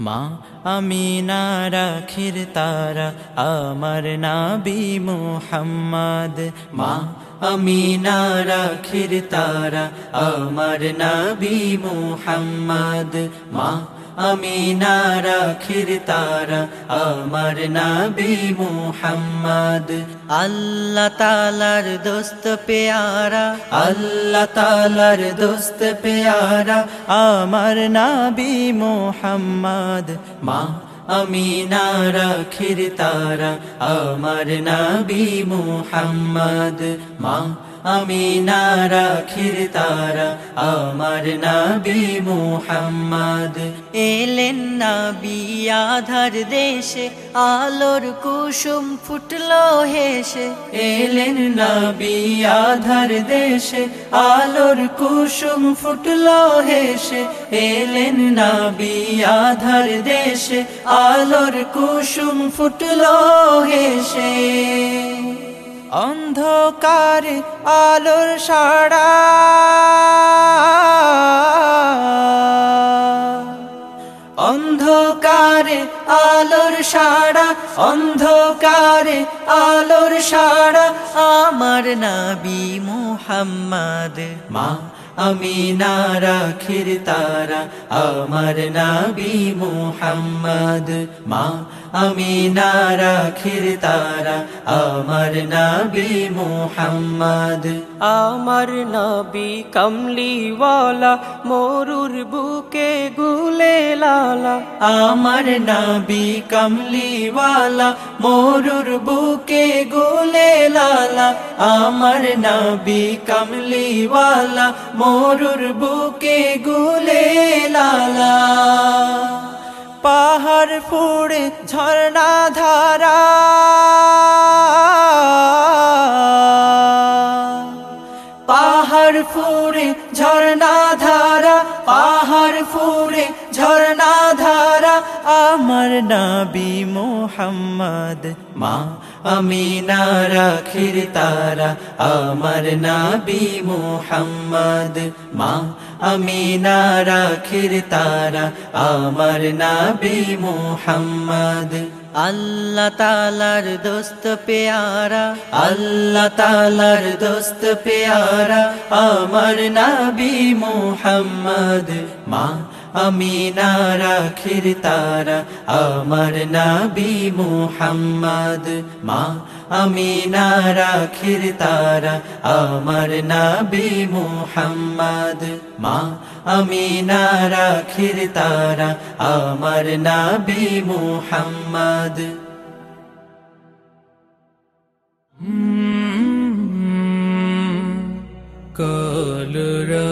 মা আমিনা রাখির তারা, আমার নাবি মুহাম্মদ। মা আমিনা রাখির তারা, আমার নাবি মুহাম্মদ। মা আমিনা রাখির তারা আমার নাবি মুহাম্মদ। আল্লাহ তালার দোস্ত পেয়ারা আল্লাহ তালার দোস্ত পেয়ারা আমার নাবি মুহাম্মদ। মা আমিনা রাখির তারা আমার নাবি মুহাম্মদ। মা আমিনা রাখির তারা আমার নাবি মুহাম্মদ। এলেন নাবি আধার দেশে আলোর কুসুম ফুটলো হেসে। এলেন নাবি আধার দেশে আলোর কুসুম ফুটলো হেসে। এলেন নাবি আধার দেশে আলোর কুসুম ফুটলো হেসে। অন্ধকার আলোর সাড়া। অন্ধকারে আলোর সাড়া, অন্ধকারে আলোর সাড়া। আমার নাবি মুহাম্মদ, মা আমি না রাখির তারা। আমার নাবি মুহাম্মদ, মা আমি না রাখির তারা। আমার নাবি মুহাম্মদ। আমার নবী কমলিওয়ালা, মরুর বুকে গুলে লালা, আমার নাবি কমলিওয়ালা, মোরুর বুকে গোলে লালা, আমার নাবি কমলিওয়ালা, মোরুর বুকে গোলে লালা। পাহাড় ফুড়ে ঝর্ণা ধারা পাহাড় ফুড়ে ঝর্ণা ধারা পাহাড় ফুড়ে ঝর্ণা আমার নাবি মোহাম্মদ মা আমি রাখির তারা। আমার নাবি মোহাম্মদ মা আমি রাখির তারা। আমার নাবি মোহাম্মদ। আল্লাহ তালার দোস্ত পেয়ারা আল্লাহ তালার দোস্ত পেয়ারা। আমার নাবি মোহাম্মদ মা আমি না রাখির তারা আমার নাবি মোহাম্মদ। মা আমি না রাখির তারা আমার নাবি মোহাম্মদ। মা আমি না রাখির তারা আমার নাবি মোহাম্মদ। কলরা